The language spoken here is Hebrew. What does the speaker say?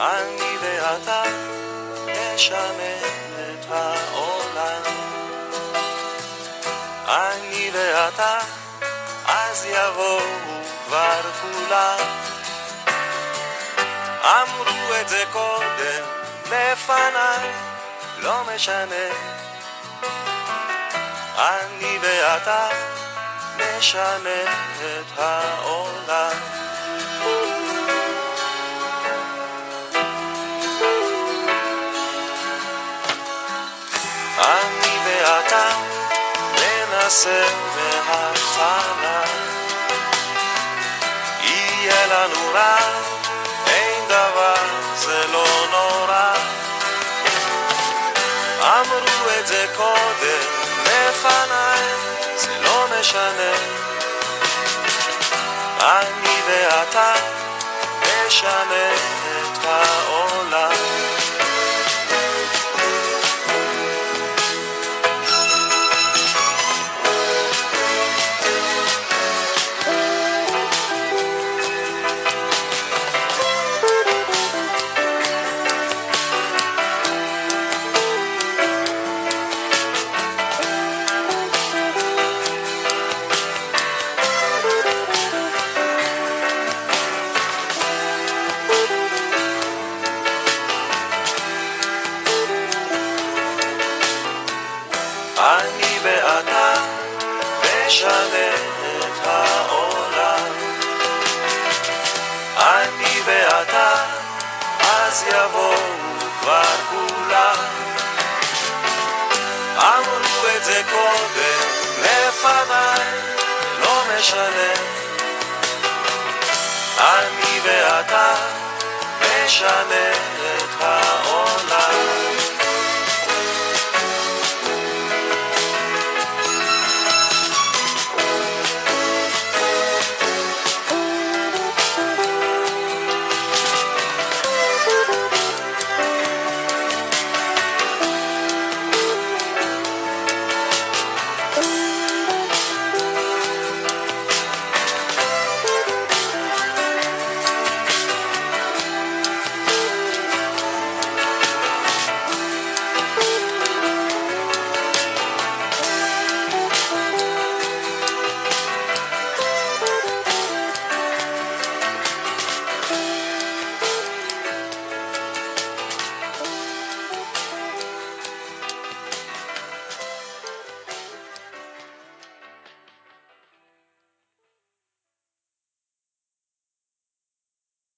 אני ואתה נשנה את העולם. אני ואתה, אז יבואו כבר כולם. אמרו את זה קודם לפניי, לא משנה. אני ואתה נשנה את העולם. אני ואתה ננסה מההתחלה. יהיה לנו רע, אין דבר, זה לא נורא. אמרו את זה קודם לפניי, זה לא משנה. אני ואתה נשנה נשנה את העולם. אני ואתה, אז יבואו כבר כולם. אמרו את זה קודם לפניי, לא משנה. אני ואתה נשנה את העולם.